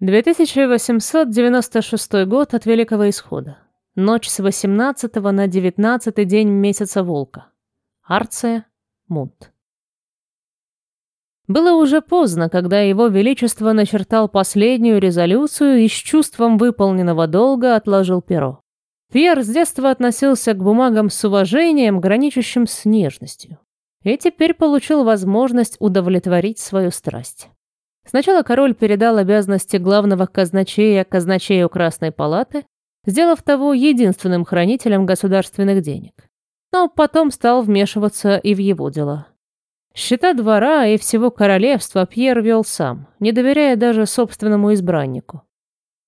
2896 год от Великого Исхода. Ночь с 18 на 19 день месяца Волка. Арция, Мунт. Было уже поздно, когда его величество начертал последнюю резолюцию и с чувством выполненного долга отложил перо. Пьер с детства относился к бумагам с уважением, граничащим с нежностью. И теперь получил возможность удовлетворить свою страсть. Сначала король передал обязанности главного казначея казначею Красной Палаты, сделав того единственным хранителем государственных денег. Но потом стал вмешиваться и в его дела. Счета двора и всего королевства Пьер вел сам, не доверяя даже собственному избраннику.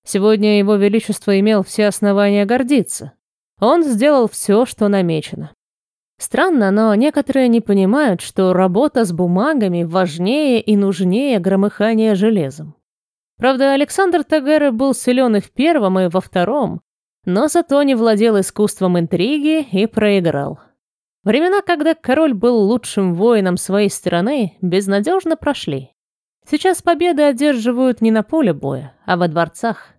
Сегодня его величество имел все основания гордиться. Он сделал все, что намечено. Странно, но некоторые не понимают, что работа с бумагами важнее и нужнее громыхания железом. Правда, Александр Тагера был силен и в первом, и во втором, но зато не владел искусством интриги и проиграл. Времена, когда король был лучшим воином своей страны, безнадежно прошли. Сейчас победы одерживают не на поле боя, а во дворцах.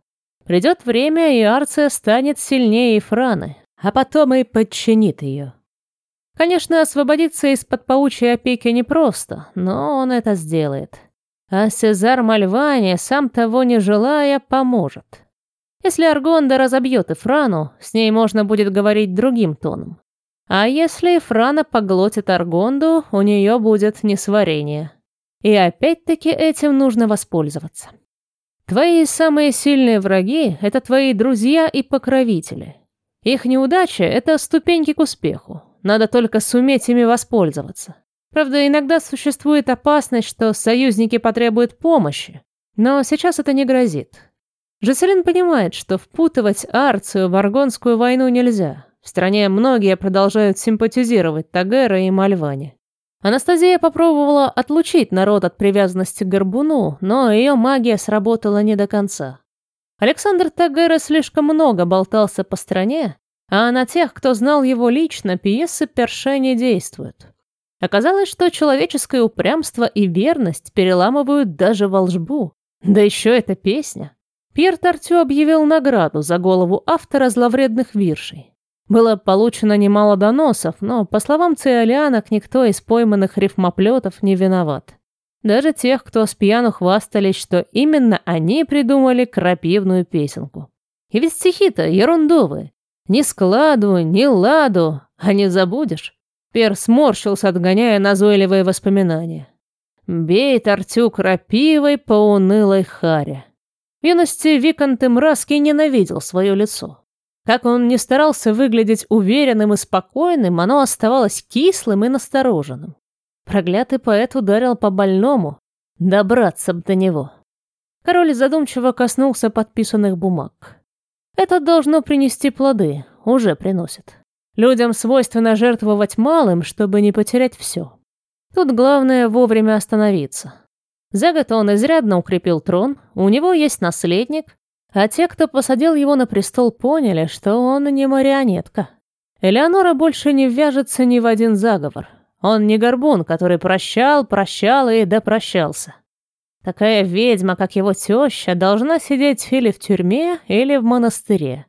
Придет время, и Арция станет сильнее Франы, а потом и подчинит ее. Конечно, освободиться из-под паучьей опеки непросто, но он это сделает. А Сезар Мальвани, сам того не желая, поможет. Если Аргонда разобьет Эфрану, с ней можно будет говорить другим тоном. А если Эфрана поглотит Аргонду, у нее будет несварение. И опять-таки этим нужно воспользоваться. Твои самые сильные враги — это твои друзья и покровители. Их неудача — это ступеньки к успеху. Надо только суметь ими воспользоваться. Правда, иногда существует опасность, что союзники потребуют помощи. Но сейчас это не грозит. Жеселин понимает, что впутывать Арцию в Аргонскую войну нельзя. В стране многие продолжают симпатизировать Тагера и Мальване. Анастасия попробовала отлучить народ от привязанности к Горбуну, но ее магия сработала не до конца. Александр Тагера слишком много болтался по стране, а на тех, кто знал его лично, пьесы Перше не действуют. Оказалось, что человеческое упрямство и верность переламывают даже волжбу. Да еще эта песня. Пьер Тартю объявил награду за голову автора зловредных виршей. Было получено немало доносов, но, по словам циолианок, никто из пойманных рифмоплетов не виноват. Даже тех, кто с пьяну хвастались, что именно они придумали крапивную песенку. И ведь стихи-то ерундовые. Ни складу, ни ладу, а не забудешь. Пер сморщился, отгоняя назойливые воспоминания. Бей тортюк рапивой по унылой харе. В юности Виконт Мраский ненавидел свое лицо. Как он не старался выглядеть уверенным и спокойным, оно оставалось кислым и настороженным. Проклятый поэт ударил по больному. Добраться б до него. Король задумчиво коснулся подписанных бумаг. Это должно принести плоды, уже приносит. Людям свойственно жертвовать малым, чтобы не потерять все. Тут главное вовремя остановиться. За год он изрядно укрепил трон, у него есть наследник, а те, кто посадил его на престол, поняли, что он не марионетка. Элеонора больше не вяжется ни в один заговор. Он не горбун, который прощал, прощал и допрощался. Такая ведьма, как его теща, должна сидеть или в тюрьме, или в монастыре.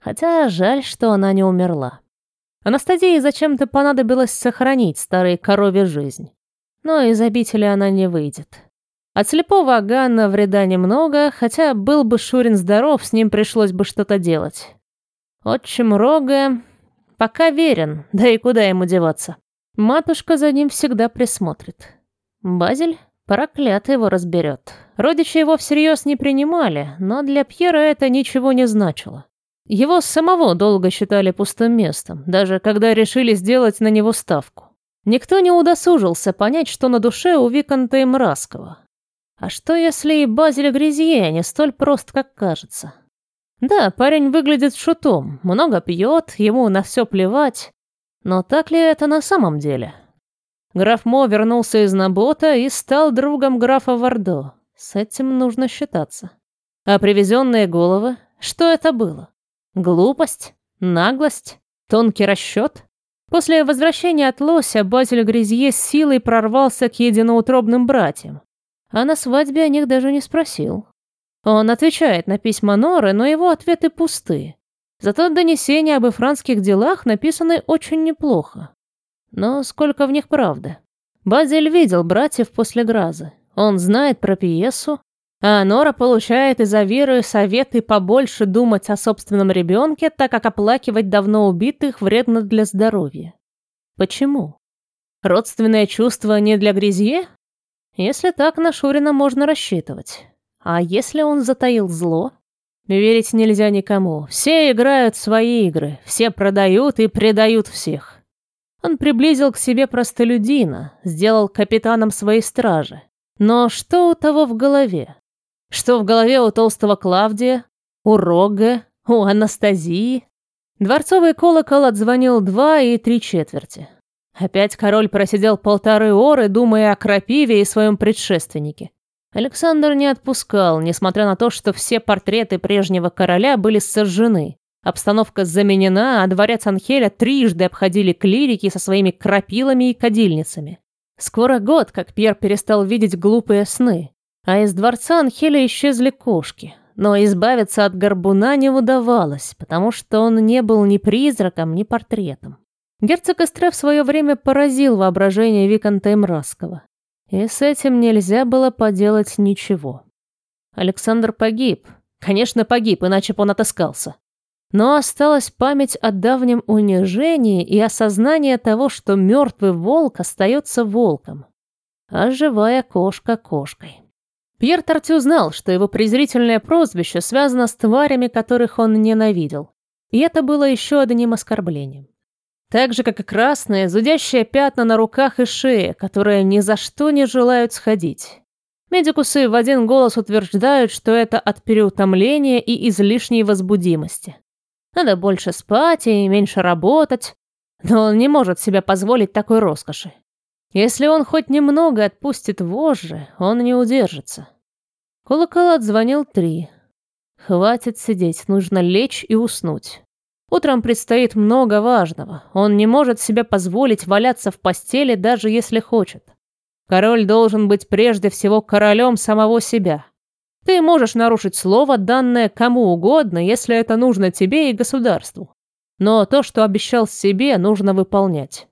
Хотя жаль, что она не умерла. Анастасии зачем-то понадобилось сохранить старой корове жизнь. Но из обители она не выйдет. От слепого Аганна вреда немного, хотя был бы Шурин здоров, с ним пришлось бы что-то делать. Отчим Рога пока верен, да и куда ему деваться. Матушка за ним всегда присмотрит. Базель Проклятый его разберет. Родичи его всерьез не принимали, но для Пьера это ничего не значило. Его самого долго считали пустым местом, даже когда решили сделать на него ставку. Никто не удосужился понять, что на душе у Виконта и Мраскова. А что если и Базиль Грязье не столь прост, как кажется? Да, парень выглядит шутом, много пьет, ему на все плевать. Но так ли это на самом деле? Граф Мо вернулся из Набота и стал другом графа Вардо. С этим нужно считаться. А привезенные головы? Что это было? Глупость? Наглость? Тонкий расчет? После возвращения от Лося Базиль Грязье силой прорвался к единоутробным братьям. А на свадьбе о них даже не спросил. Он отвечает на письма Норы, но его ответы пусты. Зато донесения об ифранских делах написаны очень неплохо. Но сколько в них правды? Базиль видел братьев после Гразы. Он знает про пьесу, а Нора получает из Авиры советы побольше думать о собственном ребенке, так как оплакивать давно убитых вредно для здоровья. Почему? Родственное чувство не для Грязье? Если так, на Шурина можно рассчитывать. А если он затаил зло? Верить нельзя никому. Все играют свои игры, все продают и предают всех. Он приблизил к себе простолюдина, сделал капитаном своей стражи. Но что у того в голове? Что в голове у толстого Клавдия, у Рога, у Анастазии? Дворцовый колокол отзвонил два и три четверти. Опять король просидел полторы оры, думая о крапиве и своем предшественнике. Александр не отпускал, несмотря на то, что все портреты прежнего короля были сожжены. Обстановка заменена, а дворец Анхеля трижды обходили клирики со своими крапилами и кадильницами. Скоро год, как Пьер перестал видеть глупые сны. А из дворца Анхеля исчезли кошки. Но избавиться от горбуна не удавалось, потому что он не был ни призраком, ни портретом. Герцог Эстре в свое время поразил воображение Виконта Имрасского. И с этим нельзя было поделать ничего. Александр погиб. Конечно, погиб, иначе бы он отыскался. Но осталась память о давнем унижении и осознание того, что мертвый волк остается волком, а живая кошка кошкой. Пьер Тортю знал, что его презрительное прозвище связано с тварями, которых он ненавидел. И это было еще одним оскорблением. Так же, как и красные, зудящие пятна на руках и шее, которые ни за что не желают сходить. Медикусы в один голос утверждают, что это от переутомления и излишней возбудимости. Надо больше спать и меньше работать, но он не может себе позволить такой роскоши. Если он хоть немного отпустит вожжи, он не удержится. Колокол отзвонил три. Хватит сидеть, нужно лечь и уснуть. Утром предстоит много важного. Он не может себе позволить валяться в постели, даже если хочет. Король должен быть прежде всего королем самого себя. Ты можешь нарушить слово, данное кому угодно, если это нужно тебе и государству. Но то, что обещал себе, нужно выполнять.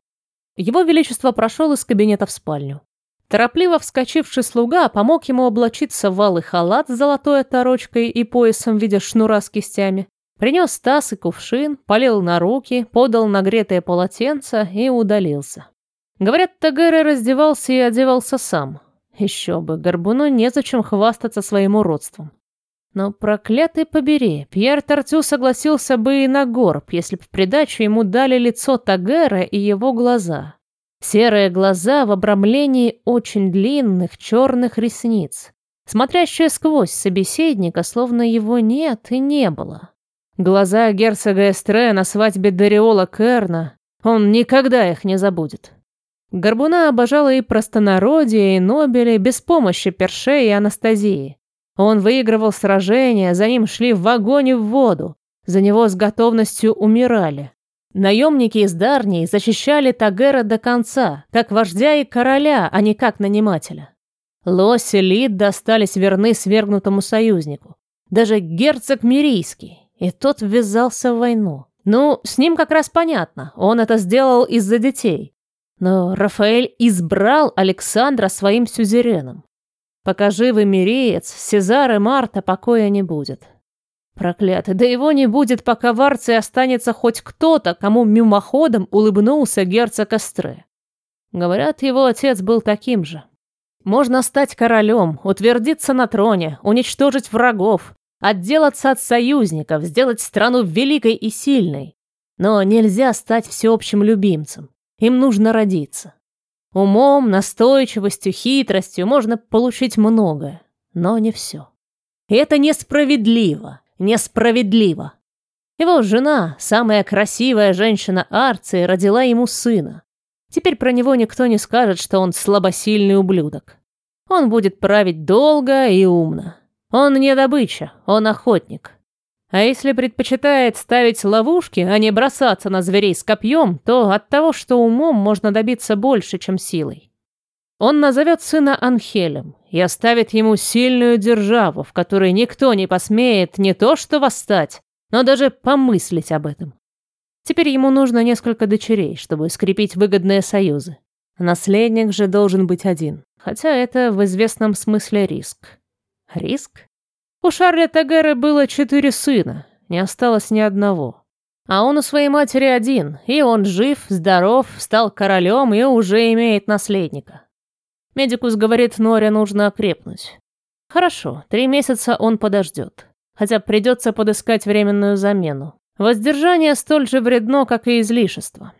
Его Величество прошел из кабинета в спальню. Торопливо вскочивший слуга помог ему облачиться в алый халат с золотой оторочкой и поясом в виде шнура с кистями, Принес таз и кувшин, полил на руки, подал нагретое полотенце и удалился. Говорят, Тагера раздевался и одевался сам. Еще бы, Горбуну незачем хвастаться своим уродством. Но проклятый побери, Пьер Тартю согласился бы и на горб, если бы в придачу ему дали лицо Тагера и его глаза. Серые глаза в обрамлении очень длинных черных ресниц, смотрящие сквозь собеседника, словно его нет и не было. Глаза герцога Эстре на свадьбе Дариола Керна, он никогда их не забудет. Горбуна обожала и простонародье, и Нобели, без помощи Перше и Анастазии. Он выигрывал сражения, за ним шли в и в воду, за него с готовностью умирали. Наемники из Дарнии защищали Тагера до конца, как вождя и короля, а не как нанимателя. Лось и Лид достались верны свергнутому союзнику. Даже герцог Мирийский, и тот ввязался в войну. Ну, с ним как раз понятно, он это сделал из-за детей. Но Рафаэль избрал Александра своим сюзереном. Пока живы Миреец, Сезар и Марта покоя не будет. Проклятый, да его не будет, пока в Арции останется хоть кто-то, кому мимоходом улыбнулся герцог Эстре. Говорят, его отец был таким же. Можно стать королем, утвердиться на троне, уничтожить врагов, Отделаться от союзников, сделать страну великой и сильной. Но нельзя стать всеобщим любимцем. Им нужно родиться. Умом, настойчивостью, хитростью можно получить многое, но не все. Это несправедливо, несправедливо. Его жена, самая красивая женщина Арции, родила ему сына. Теперь про него никто не скажет, что он слабосильный ублюдок. Он будет править долго и умно. Он не добыча, он охотник. А если предпочитает ставить ловушки, а не бросаться на зверей с копьем, то от того, что умом можно добиться больше, чем силой. Он назовет сына Анхелем и оставит ему сильную державу, в которой никто не посмеет не то что восстать, но даже помыслить об этом. Теперь ему нужно несколько дочерей, чтобы скрепить выгодные союзы. Наследник же должен быть один, хотя это в известном смысле риск. Риск? У Шарля Тагера было четыре сына, не осталось ни одного. А он у своей матери один, и он жив, здоров, стал королем и уже имеет наследника. Медикус говорит, Норе нужно окрепнуть. Хорошо, три месяца он подождет. Хотя придется подыскать временную замену. Воздержание столь же вредно, как и излишество.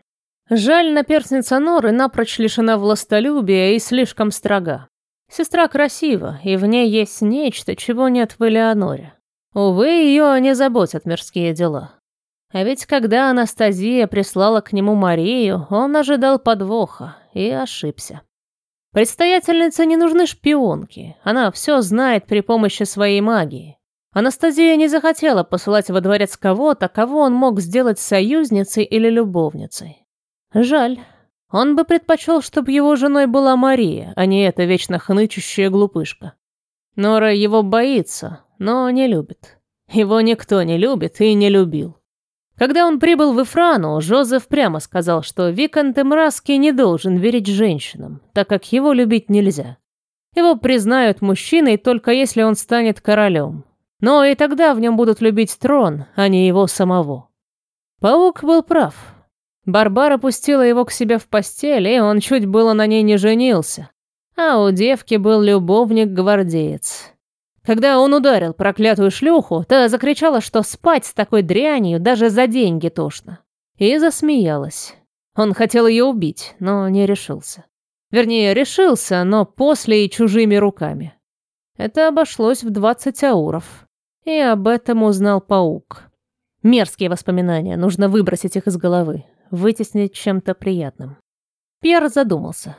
Жаль, наперстница Норы напрочь лишена властолюбия и слишком строга. Сестра красива, и в ней есть нечто, чего нет в Элеоноре. Увы, ее не заботят мирские дела. А ведь когда Анастазия прислала к нему Марию, он ожидал подвоха и ошибся. Предстоятельнице не нужны шпионки, она все знает при помощи своей магии. Анастазия не захотела посылать во дворец кого-то, кого он мог сделать союзницей или любовницей. Жаль. Он бы предпочел, чтобы его женой была Мария, а не эта вечно хнычущая глупышка. Нора его боится, но не любит. Его никто не любит и не любил. Когда он прибыл в Ифрану, Жозеф прямо сказал, что Викант Эмраски не должен верить женщинам, так как его любить нельзя. Его признают мужчиной только если он станет королем. Но и тогда в нем будут любить трон, а не его самого. Паук был прав. Барбара пустила его к себе в постель, и он чуть было на ней не женился. А у девки был любовник-гвардеец. Когда он ударил проклятую шлюху, та закричала, что спать с такой дрянью даже за деньги тошно. И засмеялась. Он хотел ее убить, но не решился. Вернее, решился, но после и чужими руками. Это обошлось в двадцать ауров. И об этом узнал паук. Мерзкие воспоминания, нужно выбросить их из головы, вытеснить чем-то приятным. Пьер задумался.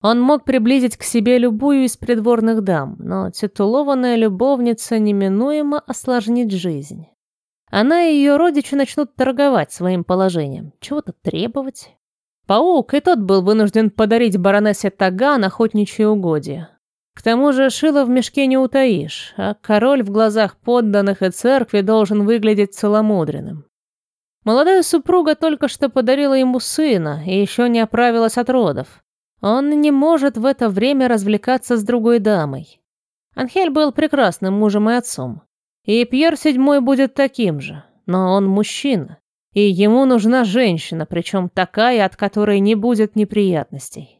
Он мог приблизить к себе любую из придворных дам, но титулованная любовница неминуемо осложнит жизнь. Она и ее родичи начнут торговать своим положением, чего-то требовать. Паук и тот был вынужден подарить баронессе Таган охотничьи угодья. К тому же шило в мешке не утаишь, а король в глазах подданных и церкви должен выглядеть целомудренным. Молодая супруга только что подарила ему сына и еще не оправилась от родов. Он не может в это время развлекаться с другой дамой. Анхель был прекрасным мужем и отцом. И Пьер Седьмой будет таким же. Но он мужчина. И ему нужна женщина, причем такая, от которой не будет неприятностей.